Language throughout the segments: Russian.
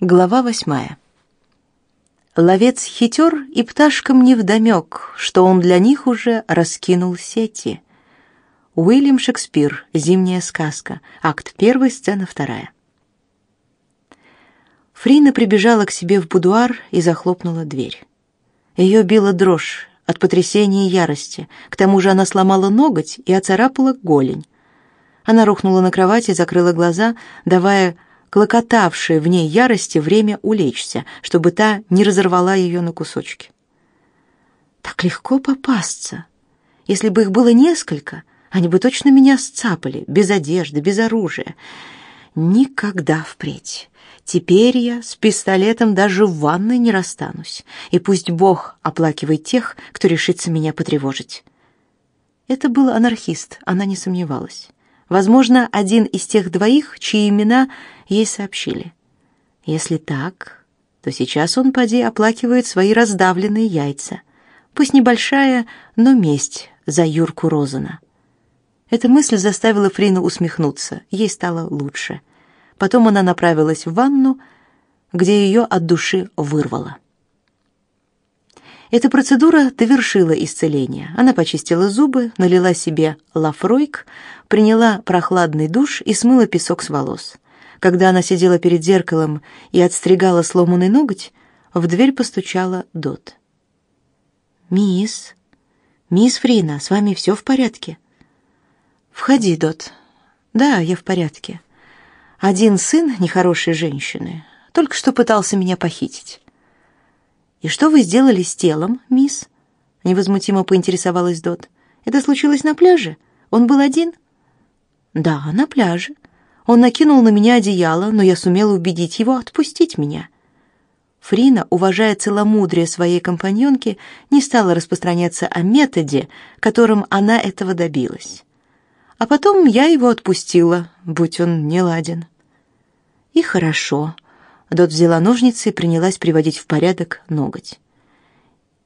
Глава восьмая. Ловец хитер, и пташкам невдомек, что он для них уже раскинул сети. Уильям Шекспир. Зимняя сказка. Акт первый, сцена вторая. Фрина прибежала к себе в будуар и захлопнула дверь. Ее била дрожь от потрясения и ярости. К тому же она сломала ноготь и оцарапала голень. Она рухнула на кровать и закрыла глаза, давая клокотавшей в ней ярости время улечься, чтобы та не разорвала ее на кусочки. Так легко попасться. Если бы их было несколько, они бы точно меня сцапали, без одежды, без оружия. Никогда впредь. Теперь я с пистолетом даже в ванной не расстанусь, и пусть Бог оплакивает тех, кто решится меня потревожить. Это был анархист, она не сомневалась. Возможно, один из тех двоих, чьи имена ей сообщили. Если так, то сейчас он поди оплакивает свои раздавленные яйца. Пусть небольшая, но месть за Юрку Розана. Эта мысль заставила Фрину усмехнуться. Ей стало лучше. Потом она направилась в ванну, где ее от души вырвало. Эта процедура довершила исцеление. Она почистила зубы, налила себе лафройк, приняла прохладный душ и смыла песок с волос. Когда она сидела перед зеркалом и отстригала сломанный ноготь, в дверь постучала Дот. «Мисс, мисс Фрина, с вами все в порядке?» «Входи, Дот». «Да, я в порядке. Один сын нехорошей женщины только что пытался меня похитить». «И что вы сделали с телом, мисс?» Невозмутимо поинтересовалась Дот. «Это случилось на пляже? Он был один?» «Да, на пляже. Он накинул на меня одеяло, но я сумела убедить его отпустить меня». Фрина, уважая целомудрие своей компаньонки, не стала распространяться о методе, которым она этого добилась. А потом я его отпустила, будь он не ладен. И хорошо. Дот взяла ножницы и принялась приводить в порядок ноготь.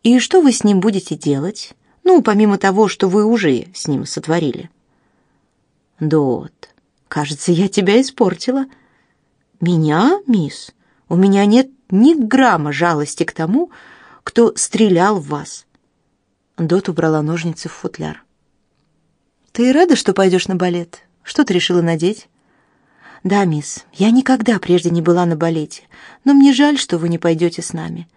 И что вы с ним будете делать? Ну, помимо того, что вы уже с ним сотворили. Дот, кажется, я тебя испортила. Меня, мисс? У меня нет ни грамма жалости к тому, кто стрелял в вас. Дот убрала ножницы в футляр. Ты рада, что пойдешь на балет? Что ты решила надеть? Да, мисс, я никогда прежде не была на балете, но мне жаль, что вы не пойдете с нами.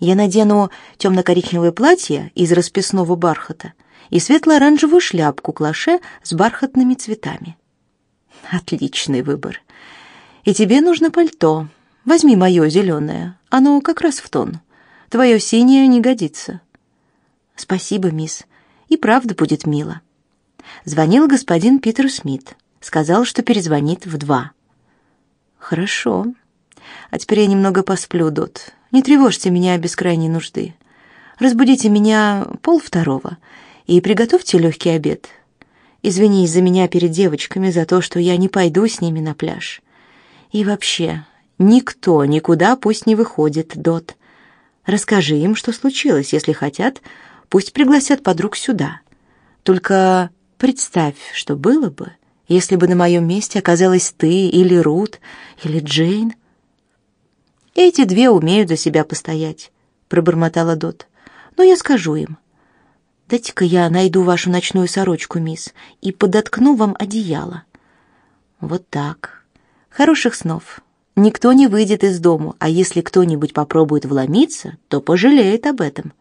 Я надену темно-коричневое платье из расписного бархата и светло-оранжевую шляпку-клаше с бархатными цветами. Отличный выбор. И тебе нужно пальто. Возьми мое зеленое, оно как раз в тон. Твое синее не годится. Спасибо, мисс. И правда будет мило. Звонил господин Питер Смит. Сказал, что перезвонит в два. Хорошо. А теперь я немного посплю, Дот. Не тревожьте меня без крайней нужды. Разбудите меня пол второго и приготовьте легкий обед. Извинись за меня перед девочками за то, что я не пойду с ними на пляж. И вообще, никто никуда пусть не выходит, Дот. Расскажи им, что случилось, если хотят, пусть пригласят подруг сюда. Только представь, что было бы, если бы на моем месте оказалась ты или Рут, или Джейн. Эти две умеют за себя постоять, пробормотала Дот. Но я скажу им. Дайте-ка я найду вашу ночную сорочку, мисс, и подоткну вам одеяло. Вот так. Хороших снов. Никто не выйдет из дому, а если кто-нибудь попробует вломиться, то пожалеет об этом.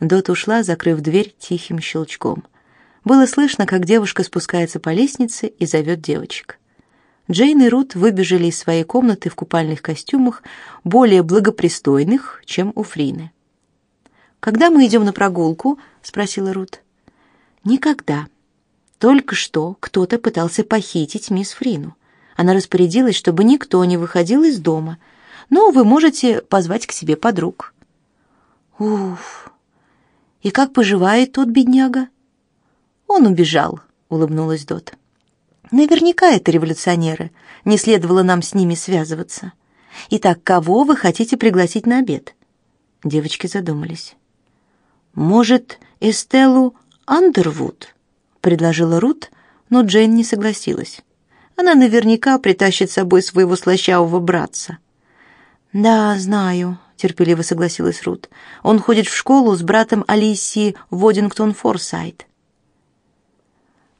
Дот ушла, закрыв дверь тихим щелчком. Было слышно, как девушка спускается по лестнице и зовет девочек. Джейн и Рут выбежали из своей комнаты в купальных костюмах, более благопристойных, чем у Фрины. «Когда мы идем на прогулку?» — спросила Рут. «Никогда. Только что кто-то пытался похитить мисс Фрину. Она распорядилась, чтобы никто не выходил из дома, но вы можете позвать к себе подруг». «Уф! И как поживает тот бедняга?» Он убежал, улыбнулась Дот. Наверняка это революционеры. Не следовало нам с ними связываться. Итак, кого вы хотите пригласить на обед? Девочки задумались. Может, Эстеллу Андервуд, предложила Рут, но Джейн не согласилась. Она наверняка притащит с собой своего слащавого братца. Да, знаю, терпеливо согласилась Рут. Он ходит в школу с братом Алисии Водингтон Форсайт.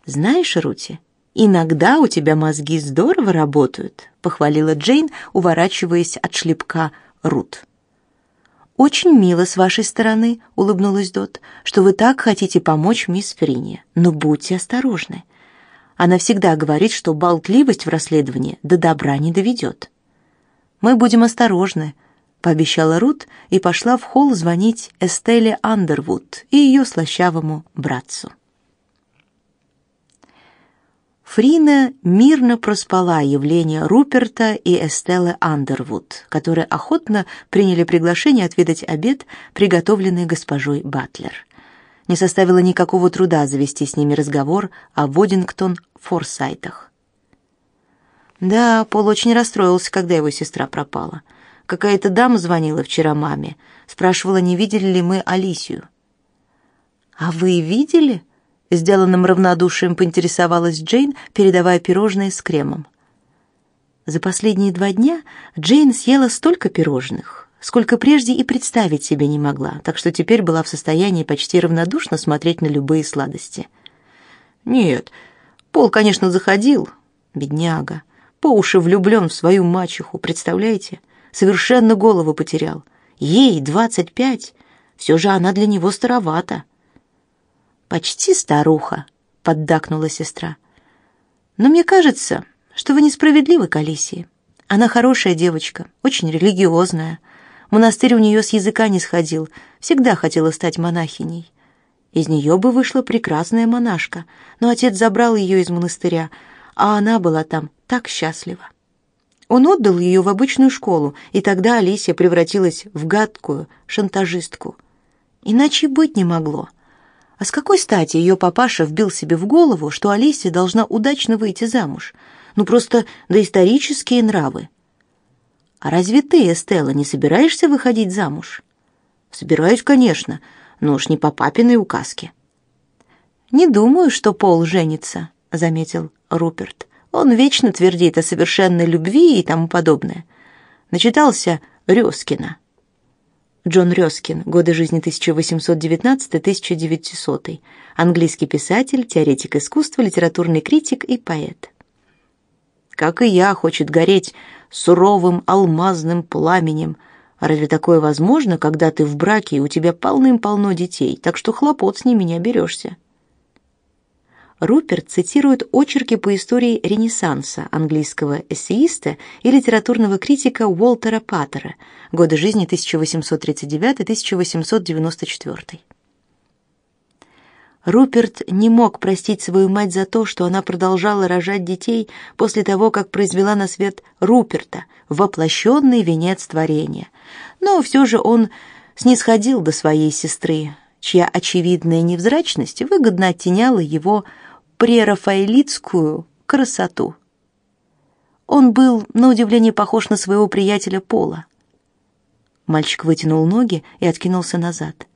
Знаешь, Рути, иногда у тебя мозги здорово работают, похвалила Джейн, уворачиваясь от шлепка Рут. Очень мило с вашей стороны, улыбнулась Дот, что вы так хотите помочь мисс Фрине. Но будьте осторожны. Она всегда говорит, что болтливость в расследовании до добра не доведет. Мы будем осторожны, пообещала Рут и пошла в холл звонить Эстеле Андервуд и ее слащавому братцу. Фрина мирно проспала явление Руперта и Эстеллы Андервуд, которые охотно приняли приглашение отведать обед, приготовленный госпожой Батлер. Не составило никакого труда завести с ними разговор о Водингтон Форсайтах. Да, Пол очень расстроился, когда его сестра пропала. Какая-то дама звонила вчера маме, спрашивала, не видели ли мы Алисию. «А вы видели?» Сделанным равнодушием поинтересовалась Джейн, передавая пирожные с кремом. За последние два дня Джейн съела столько пирожных, сколько прежде и представить себе не могла, так что теперь была в состоянии почти равнодушно смотреть на любые сладости. Нет, Пол, конечно, заходил, бедняга, по уши влюблен в свою мачеху, представляете? Совершенно голову потерял. Ей двадцать пять, все же она для него старовата. Почти старуха, поддакнула сестра. Но мне кажется, что вы несправедливы к Алисии. Она хорошая девочка, очень религиозная. Монастырь у нее с языка не сходил, всегда хотела стать монахиней. Из нее бы вышла прекрасная монашка, но отец забрал ее из монастыря, а она была там так счастлива. Он отдал ее в обычную школу, и тогда Алисия превратилась в гадкую шантажистку. Иначе быть не могло. А с какой стати ее папаша вбил себе в голову, что Алисия должна удачно выйти замуж? Ну просто доисторические нравы. А разве ты, Эстелла, не собираешься выходить замуж? Собираюсь, конечно, но уж не по папиной указке. Не думаю, что Пол женится, заметил Руперт. Он вечно твердит о совершенной любви и тому подобное. Начитался Рёскина. Джон Рёскин, годы жизни 1819-1900, английский писатель, теоретик искусства, литературный критик и поэт. Как и я, хочет гореть суровым алмазным пламенем. Разве такое возможно, когда ты в браке и у тебя полным-полно детей, так что хлопот с ними не оберешься? Руперт цитирует очерки по истории Ренессанса английского эссеиста и литературного критика Уолтера Паттера, годы жизни 1839-1894. Руперт не мог простить свою мать за то, что она продолжала рожать детей после того, как произвела на свет Руперта, воплощенный венец творения. Но все же он снисходил до своей сестры, чья очевидная невзрачность выгодно оттеняла его прерафаэлитскую красоту. Он был, на удивление, похож на своего приятеля Пола. Мальчик вытянул ноги и откинулся назад.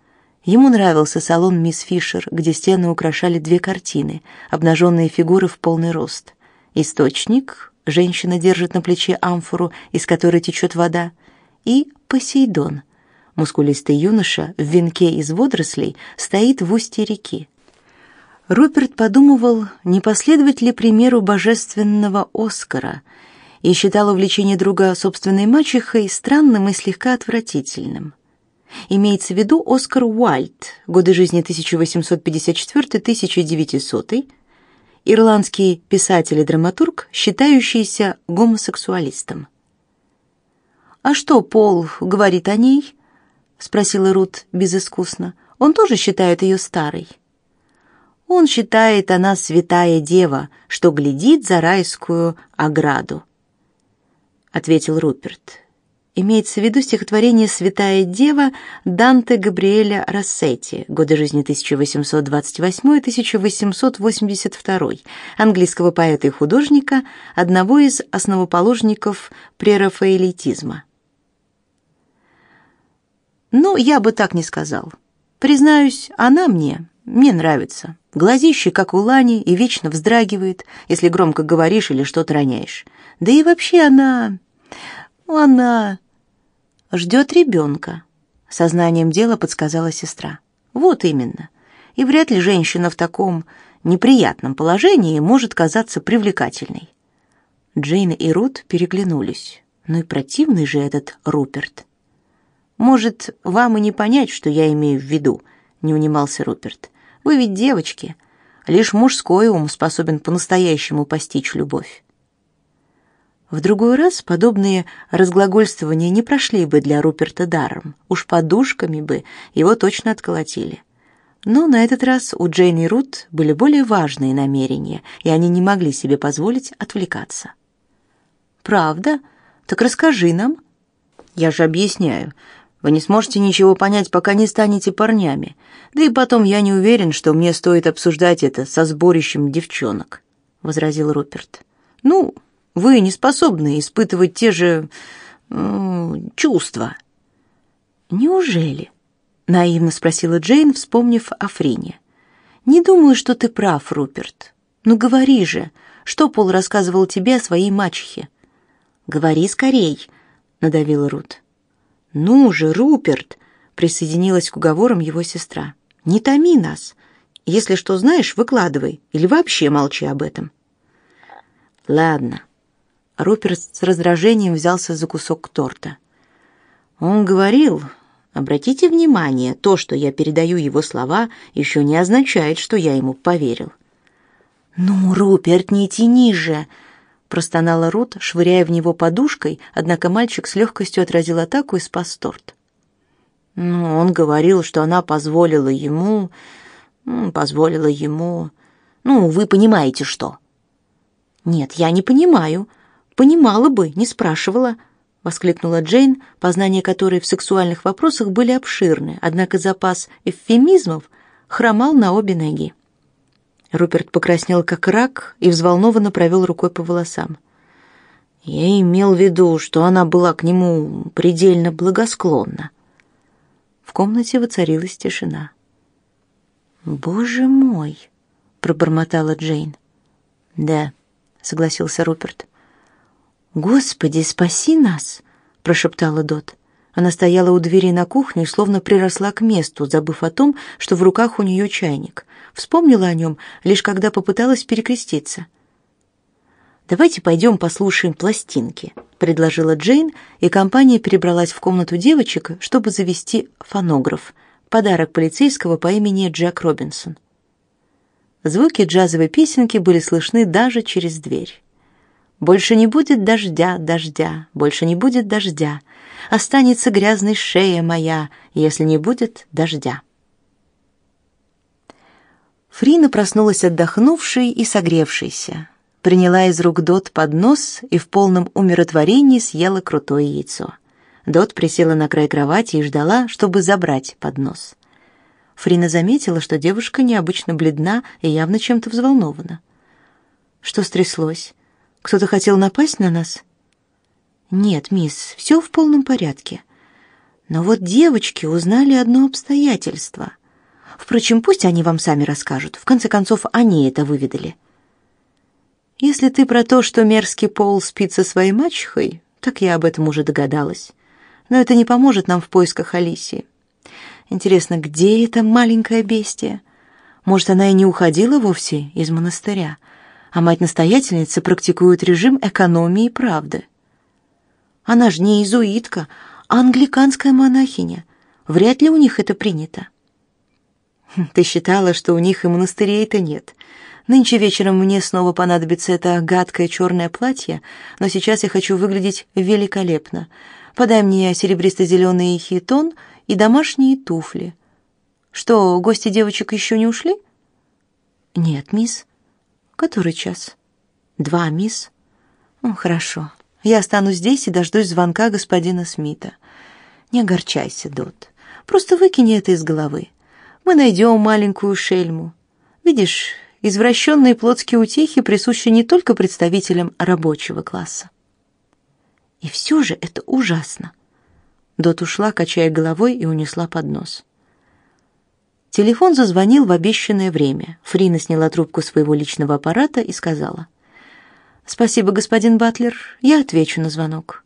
Ему нравился салон мисс Фишер, где стены украшали две картины, обнаженные фигуры в полный рост. Источник — женщина держит на плече амфору, из которой течет вода, и Посейдон — мускулистый юноша в венке из водорослей стоит в устье реки. Руперт подумывал, не последовать ли примеру божественного Оскара, и считал увлечение друга собственной мачехой странным и слегка отвратительным. Имеется в виду Оскар Уайльд, годы жизни 1854-1900, ирландский писатель и драматург, считающийся гомосексуалистом. «А что Пол говорит о ней?» — спросила Рут безыскусно. «Он тоже считает ее старой?» Он считает, она святая дева, что глядит за райскую ограду. Ответил Руперт. Имеется в виду стихотворение «Святая дева» Данте Габриэля Рассетти, годы жизни 1828-1882, английского поэта и художника, одного из основоположников прерафаэлитизма. Ну, я бы так не сказал. Признаюсь, она мне мне нравится. Глазище, как у Лани, и вечно вздрагивает, если громко говоришь или что-то роняешь. Да и вообще она... Она... ждет ребенка», — сознанием дела подсказала сестра. «Вот именно. И вряд ли женщина в таком неприятном положении может казаться привлекательной». Джейн и Рут переглянулись. Ну и противный же этот Руперт. «Может, вам и не понять, что я имею в виду», — не унимался Руперт. «Вы ведь девочки. Лишь мужской ум способен по-настоящему постичь любовь». В другой раз подобные разглагольствования не прошли бы для Руперта даром. Уж подушками бы его точно отколотили. Но на этот раз у Джейн и Рут были более важные намерения, и они не могли себе позволить отвлекаться. «Правда? Так расскажи нам». «Я же объясняю. Вы не сможете ничего понять, пока не станете парнями. Да и потом я не уверен, что мне стоит обсуждать это со сборищем девчонок», — возразил Руперт. «Ну, вы не способны испытывать те же э, чувства. Неужели? наивно спросила Джейн, вспомнив о Фрине. Не думаю, что ты прав, Руперт. Ну говори же, что Пол рассказывал тебе о своей мачехе? Говори скорей, надавила Рут. Ну же, Руперт, присоединилась к уговорам его сестра. Не томи нас. Если что знаешь, выкладывай или вообще молчи об этом. Ладно, Руперт с раздражением взялся за кусок торта. Он говорил, обратите внимание, то, что я передаю его слова, еще не означает, что я ему поверил. Ну, Руперт, не тяни же, простонала Рут, швыряя в него подушкой, однако мальчик с легкостью отразил атаку и спас торт. Ну, он говорил, что она позволила ему, позволила ему. Ну, вы понимаете что? Нет, я не понимаю, Понимала бы, не спрашивала, воскликнула Джейн, познания которой в сексуальных вопросах были обширны, однако запас эвфемизмов хромал на обе ноги. Руперт покраснел как рак и взволнованно провел рукой по волосам. Я имел в виду, что она была к нему предельно благосклонна. В комнате воцарилась тишина. Боже мой, пробормотала Джейн. Да, согласился Руперт. «Господи, спаси нас!» — прошептала Дот. Она стояла у двери на кухню и словно приросла к месту, забыв о том, что в руках у нее чайник. Вспомнила о нем, лишь когда попыталась перекреститься. «Давайте пойдем послушаем пластинки», — предложила Джейн, и компания перебралась в комнату девочек, чтобы завести фонограф, подарок полицейского по имени Джек Робинсон. Звуки джазовой песенки были слышны даже через дверь. Больше не будет дождя, дождя, больше не будет дождя. Останется грязной шея моя, если не будет дождя. Фрина проснулась отдохнувшей и согревшейся. Приняла из рук Дот поднос и в полном умиротворении съела крутое яйцо. Дот присела на край кровати и ждала, чтобы забрать поднос. Фрина заметила, что девушка необычно бледна и явно чем-то взволнована. Что стряслось? Кто-то хотел напасть на нас? Нет, мисс, все в полном порядке. Но вот девочки узнали одно обстоятельство. Впрочем, пусть они вам сами расскажут. В конце концов, они это выведали. Если ты про то, что мерзкий Пол спит со своей мачехой, так я об этом уже догадалась. Но это не поможет нам в поисках Алисии. Интересно, где эта маленькая бестия? Может, она и не уходила вовсе из монастыря, а мать-настоятельница практикует режим экономии и правды. Она же не иезуитка, а англиканская монахиня. Вряд ли у них это принято. Ты считала, что у них и монастырей-то нет. Нынче вечером мне снова понадобится это гадкое черное платье, но сейчас я хочу выглядеть великолепно. Подай мне серебристо-зеленый хитон и домашние туфли. Что, гости девочек еще не ушли? Нет, мисс. Который час? Два, мисс. Ну, хорошо. Я останусь здесь и дождусь звонка господина Смита. Не огорчайся, Дот. Просто выкини это из головы. Мы найдем маленькую шельму. Видишь, извращенные плотские утехи присущи не только представителям рабочего класса. И все же это ужасно. Дот ушла, качая головой, и унесла поднос. Телефон зазвонил в обещанное время. Фрина сняла трубку своего личного аппарата и сказала: "Спасибо, господин Батлер. Я отвечу на звонок".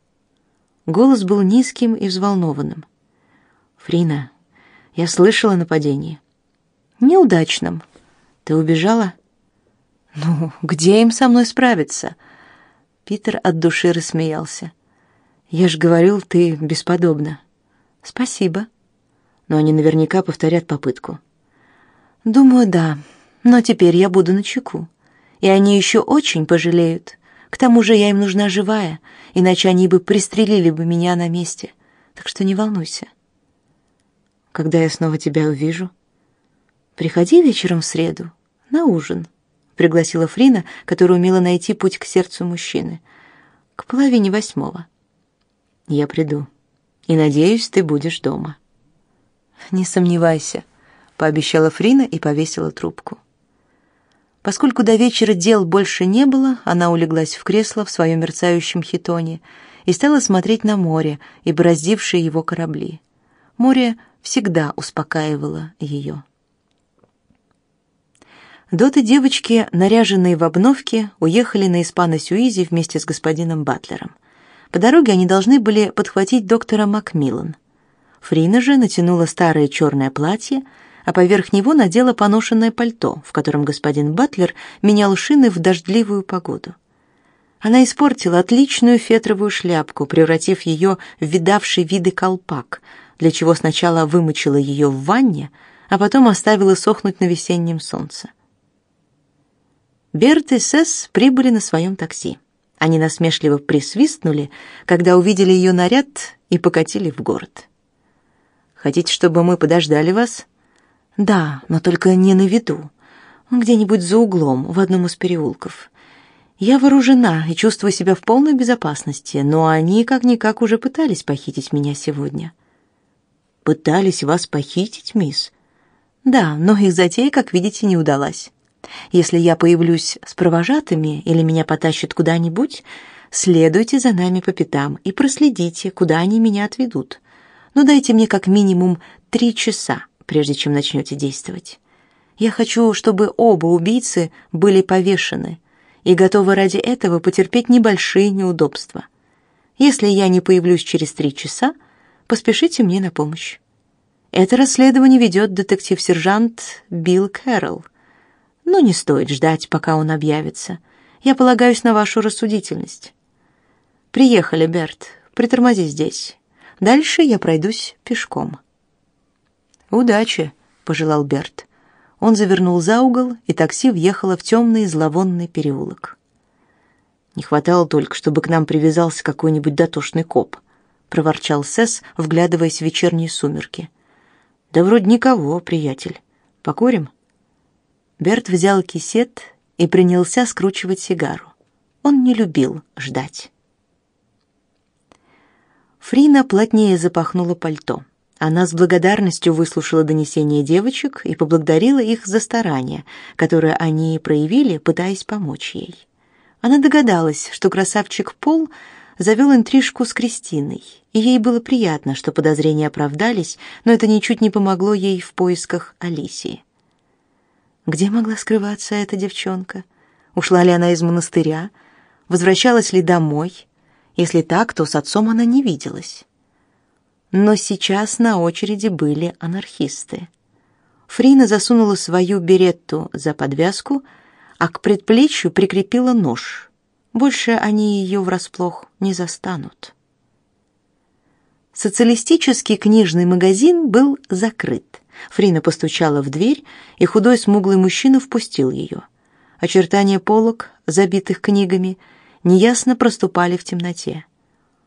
Голос был низким и взволнованным. «Фрина, я слышала нападение». «Неудачным. Ты убежала?» «Ну, где им со мной справиться?» Питер от души рассмеялся. «Я ж говорил, ты бесподобна». «Спасибо». «Но они наверняка повторят попытку». «Думаю, да. Но теперь я буду на чеку. И они еще очень пожалеют. К тому же я им нужна живая, иначе они бы пристрелили бы меня на месте. Так что не волнуйся». «Когда я снова тебя увижу?» «Приходи вечером в среду, на ужин» пригласила Фрина, которая умела найти путь к сердцу мужчины. К половине восьмого. Я приду. И надеюсь, ты будешь дома. Не сомневайся, пообещала Фрина и повесила трубку. Поскольку до вечера дел больше не было, она улеглась в кресло в своем мерцающем хитоне и стала смотреть на море и бороздившие его корабли. Море всегда успокаивало ее. Дот и девочки, наряженные в обновки, уехали на Испано-Сюизи вместе с господином Батлером. По дороге они должны были подхватить доктора Макмиллан. Фрина же натянула старое черное платье, а поверх него надела поношенное пальто, в котором господин Батлер менял шины в дождливую погоду. Она испортила отличную фетровую шляпку, превратив ее в видавший виды колпак, для чего сначала вымочила ее в ванне, а потом оставила сохнуть на весеннем солнце. Берт и Сесс прибыли на своем такси. Они насмешливо присвистнули, когда увидели ее наряд и покатили в город. Хотите, чтобы мы подождали вас? Да, но только не на виду. Где-нибудь за углом, в одном из переулков. Я вооружена и чувствую себя в полной безопасности, но они как-никак уже пытались похитить меня сегодня. Пытались вас похитить, мисс? Да, но их затея, как видите, не удалась. Если я появлюсь с провожатыми или меня потащат куда-нибудь, следуйте за нами по пятам и проследите, куда они меня отведут. Но дайте мне как минимум три часа, прежде чем начнете действовать. Я хочу, чтобы оба убийцы были повешены и готовы ради этого потерпеть небольшие неудобства. Если я не появлюсь через три часа, поспешите мне на помощь. Это расследование ведет детектив-сержант Билл Кэрролл но не стоит ждать, пока он объявится. Я полагаюсь на вашу рассудительность. Приехали, Берт. Притормози здесь. Дальше я пройдусь пешком. Удачи, пожелал Берт. Он завернул за угол, и такси въехало в темный зловонный переулок. Не хватало только, чтобы к нам привязался какой-нибудь дотошный коп, проворчал Сесс, вглядываясь в вечерние сумерки. Да вроде никого, приятель. Покурим? Берт взял кисет и принялся скручивать сигару. Он не любил ждать. Фрина плотнее запахнула пальто. Она с благодарностью выслушала донесения девочек и поблагодарила их за старания, которые они проявили, пытаясь помочь ей. Она догадалась, что красавчик Пол завел интрижку с Кристиной, и ей было приятно, что подозрения оправдались, но это ничуть не помогло ей в поисках Алисии. Где могла скрываться эта девчонка? Ушла ли она из монастыря? Возвращалась ли домой? Если так, то с отцом она не виделась. Но сейчас на очереди были анархисты. Фрина засунула свою беретту за подвязку, а к предплечью прикрепила нож. Больше они ее врасплох не застанут. Социалистический книжный магазин был закрыт. Фрина постучала в дверь, и худой смуглый мужчина впустил ее. Очертания полок, забитых книгами, неясно проступали в темноте.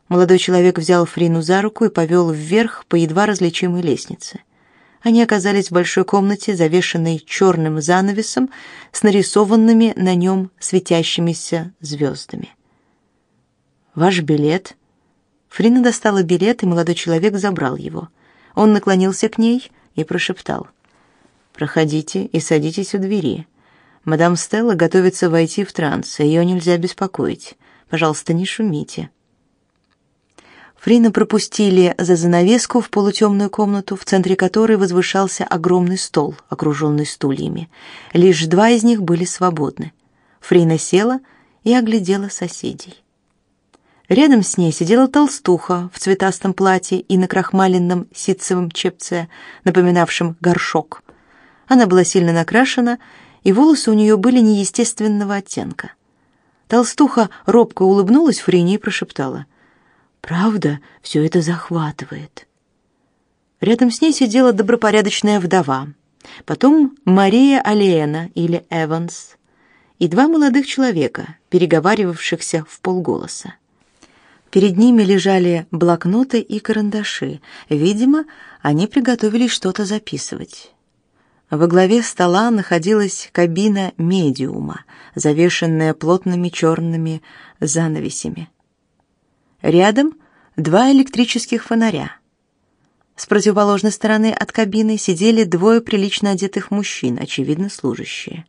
Молодой человек взял Фрину за руку и повел вверх по едва различимой лестнице. Они оказались в большой комнате, завешенной черным занавесом с нарисованными на нем светящимися звездами. «Ваш билет?» Фрина достала билет, и молодой человек забрал его. Он наклонился к ней и прошептал. «Проходите и садитесь у двери. Мадам Стелла готовится войти в транс, ее нельзя беспокоить. Пожалуйста, не шумите». Фрина пропустили за занавеску в полутемную комнату, в центре которой возвышался огромный стол, окруженный стульями. Лишь два из них были свободны. Фрина села и оглядела соседей. Рядом с ней сидела толстуха в цветастом платье и на крахмаленном ситцевом чепце, напоминавшем горшок. Она была сильно накрашена, и волосы у нее были неестественного оттенка. Толстуха робко улыбнулась Фрине и прошептала. «Правда, все это захватывает». Рядом с ней сидела добропорядочная вдова, потом Мария Алиена или Эванс и два молодых человека, переговаривавшихся в полголоса. Перед ними лежали блокноты и карандаши. Видимо, они приготовились что-то записывать. Во главе стола находилась кабина медиума, завешенная плотными черными занавесями. Рядом два электрических фонаря. С противоположной стороны от кабины сидели двое прилично одетых мужчин, очевидно, служащие.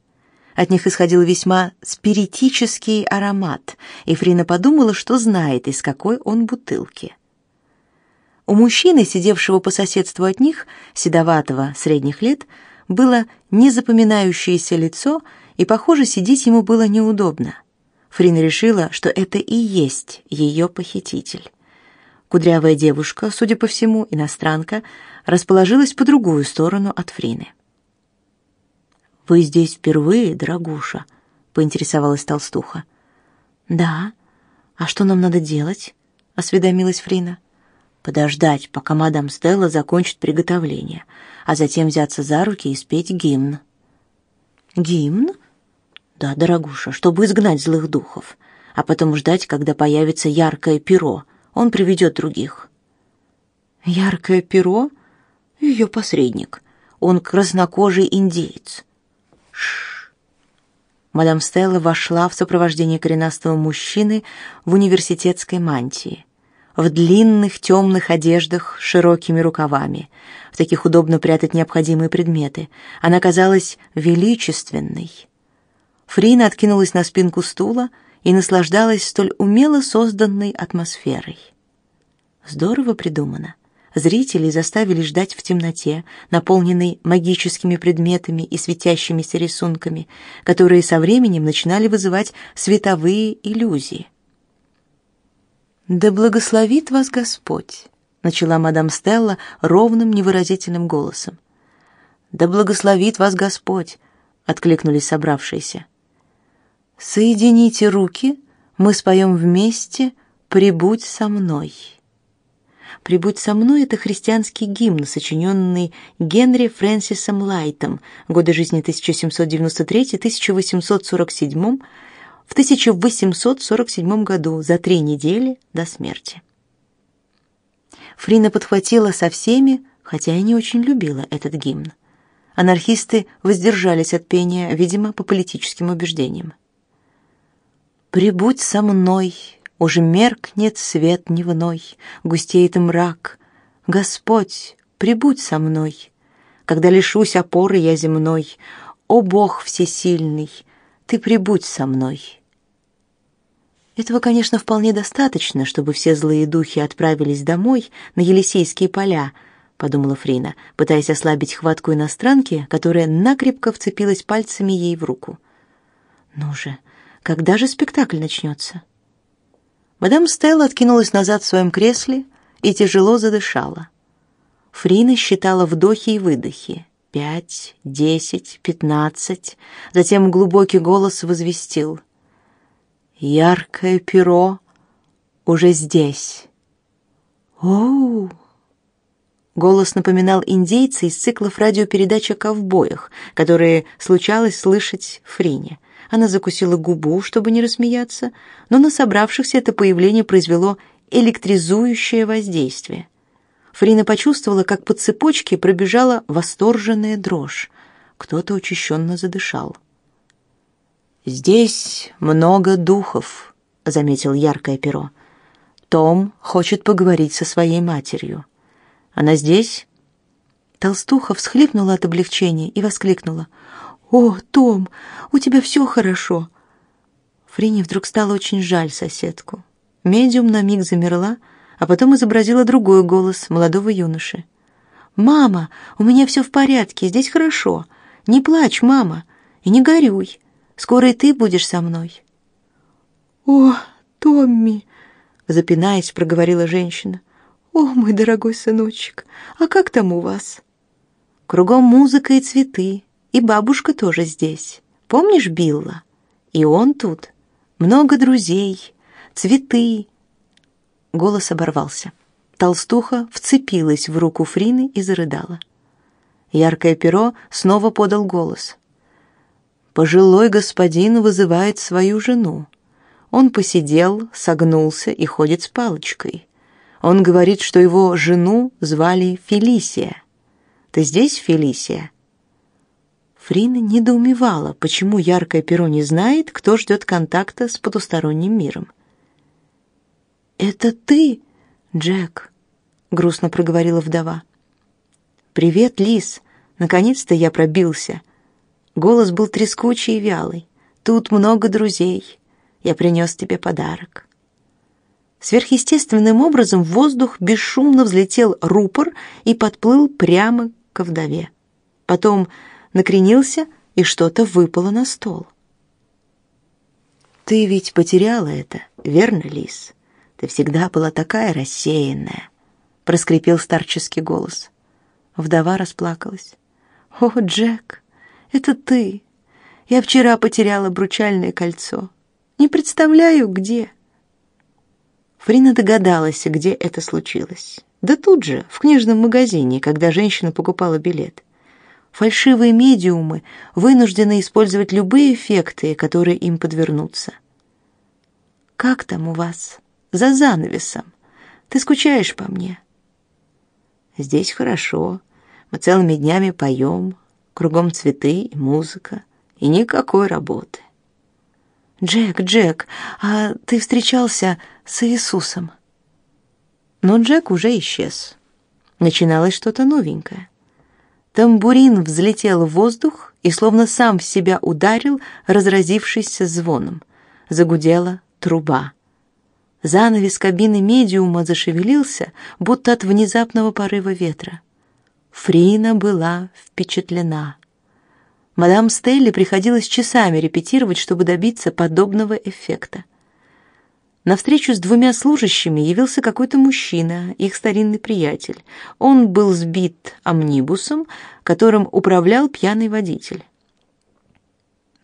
От них исходил весьма спиритический аромат, и Фрина подумала, что знает, из какой он бутылки. У мужчины, сидевшего по соседству от них, седоватого средних лет, было незапоминающееся лицо, и, похоже, сидеть ему было неудобно. Фрина решила, что это и есть ее похититель. Кудрявая девушка, судя по всему, иностранка, расположилась по другую сторону от Фрины. «Вы здесь впервые, дорогуша?» — поинтересовалась толстуха. «Да. А что нам надо делать?» — осведомилась Фрина подождать, пока мадам Стелла закончит приготовление, а затем взяться за руки и спеть гимн. Гимн? Да, дорогуша, чтобы изгнать злых духов, а потом ждать, когда появится яркое перо. Он приведет других. Яркое перо? Ее посредник. Он краснокожий индеец. Шш. Мадам Стелла вошла в сопровождении коренастого мужчины в университетской мантии в длинных темных одеждах с широкими рукавами. В таких удобно прятать необходимые предметы. Она казалась величественной. Фрина откинулась на спинку стула и наслаждалась столь умело созданной атмосферой. Здорово придумано. Зрителей заставили ждать в темноте, наполненной магическими предметами и светящимися рисунками, которые со временем начинали вызывать световые иллюзии. Да благословит вас Господь, начала мадам Стелла ровным невыразительным голосом. Да благословит вас Господь, откликнулись собравшиеся. Соедините руки, мы споем вместе «Прибудь со мной». «Прибудь со мной» — это христианский гимн, сочиненный Генри Фрэнсисом Лайтом, годы жизни 1793-1847, в 1847 году, за три недели до смерти. Фрина подхватила со всеми, хотя и не очень любила этот гимн. Анархисты воздержались от пения, видимо, по политическим убеждениям. «Прибудь со мной, уже меркнет свет дневной, густеет мрак. Господь, прибудь со мной, когда лишусь опоры я земной. О Бог всесильный, ты прибудь со мной». Этого, конечно, вполне достаточно, чтобы все злые духи отправились домой на Елисейские поля, подумала Фрина, пытаясь ослабить хватку иностранки, которая накрепко вцепилась пальцами ей в руку. Ну же, когда же спектакль начнется? Мадам Стелла откинулась назад в своем кресле и тяжело задышала. Фрина считала вдохи и выдохи. Пять, десять, пятнадцать. Затем глубокий голос возвестил: Яркое перо уже здесь. Оу! Голос напоминал индейца из циклов радиопередач о ковбоях, которые случалось слышать Фрине. Она закусила губу, чтобы не рассмеяться, но на собравшихся это появление произвело электризующее воздействие. Фрина почувствовала, как по цепочке пробежала восторженная дрожь. Кто-то учащенно задышал. Здесь много духов, заметил яркое перо. Том хочет поговорить со своей матерью. Она здесь? Толстуха всхлипнула от облегчения и воскликнула: "О, Том, у тебя все хорошо". Фрине вдруг стало очень жаль соседку. Медиум на миг замерла, а потом изобразила другой голос молодого юноши. «Мама, у меня все в порядке, здесь хорошо. Не плачь, мама, и не горюй. Скоро и ты будешь со мной. О, Томми, запинаясь, проговорила женщина. «О, мой дорогой сыночек, а как там у вас?» «Кругом музыка и цветы, и бабушка тоже здесь. Помнишь Билла? И он тут. Много друзей, цветы». Голос оборвался. Толстуха вцепилась в руку Фрины и зарыдала. Яркое перо снова подал голос. Пожилой господин вызывает свою жену. Он посидел, согнулся и ходит с палочкой. Он говорит, что его жену звали Фелисия. Ты здесь, Фелисия? Фрина недоумевала, почему яркое перо не знает, кто ждет контакта с потусторонним миром. «Это ты, Джек?» — грустно проговорила вдова. «Привет, Лис. Наконец-то я пробился». Голос был трескучий и вялый. «Тут много друзей. Я принес тебе подарок». Сверхъестественным образом в воздух бесшумно взлетел рупор и подплыл прямо к вдове. Потом накренился, и что-то выпало на стол. «Ты ведь потеряла это, верно, Лис? Ты всегда была такая рассеянная», — проскрипел старческий голос. Вдова расплакалась. «О, Джек, это ты! Я вчера потеряла бручальное кольцо. Не представляю, где». Фрина догадалась, где это случилось. Да тут же, в книжном магазине, когда женщина покупала билет. Фальшивые медиумы вынуждены использовать любые эффекты, которые им подвернутся. «Как там у вас? За занавесом? Ты скучаешь по мне?» «Здесь хорошо. Мы целыми днями поем, кругом цветы и музыка, и никакой работы. Джек, Джек, а ты встречался с Иисусом? Но Джек уже исчез. Начиналось что-то новенькое. Тамбурин взлетел в воздух и словно сам в себя ударил, разразившись звоном. Загудела труба. Занавес кабины медиума зашевелился, будто от внезапного порыва ветра. Фрина была впечатлена. Мадам Стелли приходилось часами репетировать, чтобы добиться подобного эффекта. На встречу с двумя служащими явился какой-то мужчина, их старинный приятель. Он был сбит амнибусом, которым управлял пьяный водитель.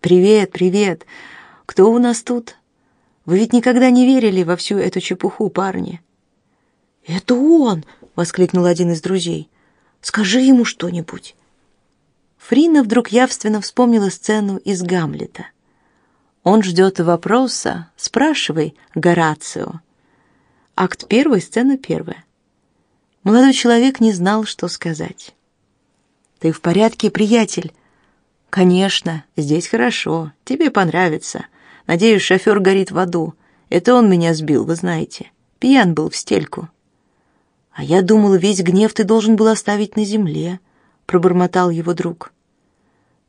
«Привет, привет! Кто у нас тут? Вы ведь никогда не верили во всю эту чепуху, парни?» «Это он!» — воскликнул один из друзей. Скажи ему что-нибудь». Фрина вдруг явственно вспомнила сцену из «Гамлета». Он ждет вопроса, спрашивай, Горацио. Акт первый, сцена первая. Молодой человек не знал, что сказать. «Ты в порядке, приятель?» «Конечно, здесь хорошо, тебе понравится. Надеюсь, шофер горит в аду. Это он меня сбил, вы знаете. Пьян был в стельку». А я думал, весь гнев ты должен был оставить на земле, пробормотал его друг.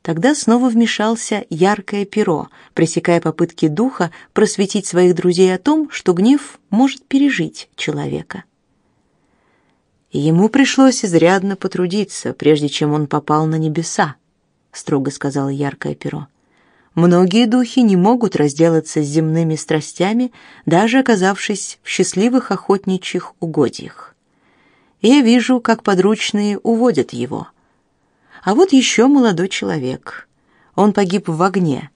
Тогда снова вмешался яркое перо, пресекая попытки духа просветить своих друзей о том, что гнев может пережить человека. ему пришлось изрядно потрудиться, прежде чем он попал на небеса, строго сказала яркое перо. Многие духи не могут разделаться с земными страстями, даже оказавшись в счастливых охотничьих угодьях я вижу, как подручные уводят его. А вот еще молодой человек. Он погиб в огне.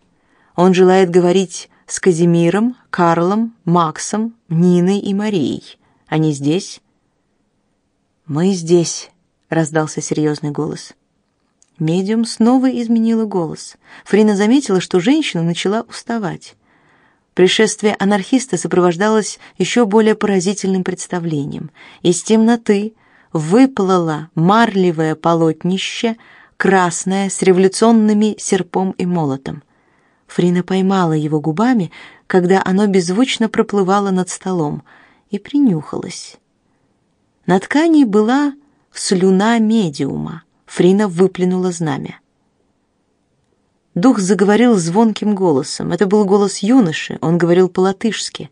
Он желает говорить с Казимиром, Карлом, Максом, Ниной и Марией. Они здесь? Мы здесь, раздался серьезный голос. Медиум снова изменила голос. Фрина заметила, что женщина начала уставать. Пришествие анархиста сопровождалось еще более поразительным представлением. Из темноты выплыло марлевое полотнище, красное, с революционными серпом и молотом. Фрина поймала его губами, когда оно беззвучно проплывало над столом, и принюхалась. На ткани была слюна медиума. Фрина выплюнула знамя. Дух заговорил звонким голосом. Это был голос юноши, он говорил по-латышски.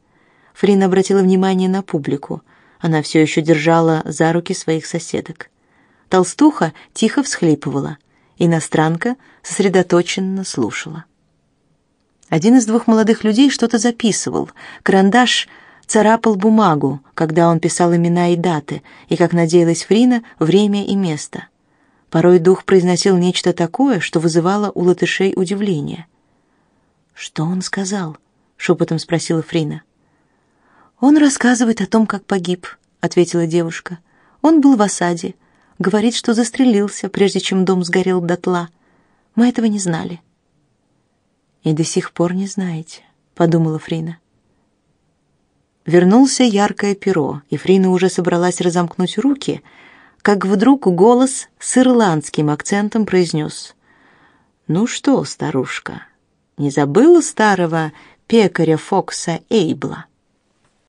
Фрина обратила внимание на публику. Она все еще держала за руки своих соседок. Толстуха тихо всхлипывала. Иностранка сосредоточенно слушала. Один из двух молодых людей что-то записывал. Карандаш царапал бумагу, когда он писал имена и даты, и, как надеялась Фрина, время и место. Порой дух произносил нечто такое, что вызывало у латышей удивление. «Что он сказал?» — шепотом спросила Фрина. «Он рассказывает о том, как погиб», — ответила девушка. «Он был в осаде. Говорит, что застрелился, прежде чем дом сгорел дотла. Мы этого не знали». «И до сих пор не знаете», — подумала Фрина. Вернулся яркое перо, и Фрина уже собралась разомкнуть руки, как вдруг голос с ирландским акцентом произнес. «Ну что, старушка, не забыла старого пекаря Фокса Эйбла?»